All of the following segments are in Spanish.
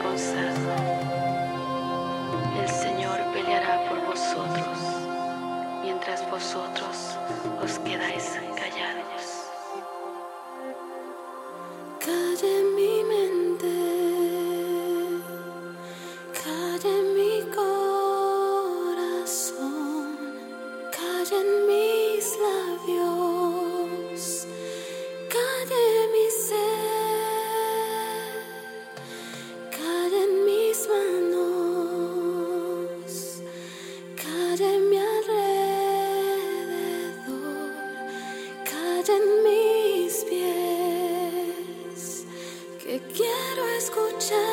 avergonzado. El Señor peleará por vosotros, mientras vosotros os quedáis callados. Calle mis pies, que quiero escuchar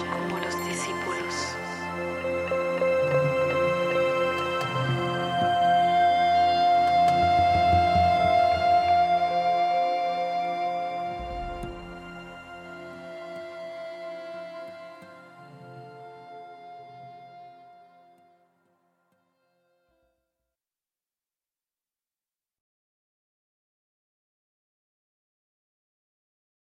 como los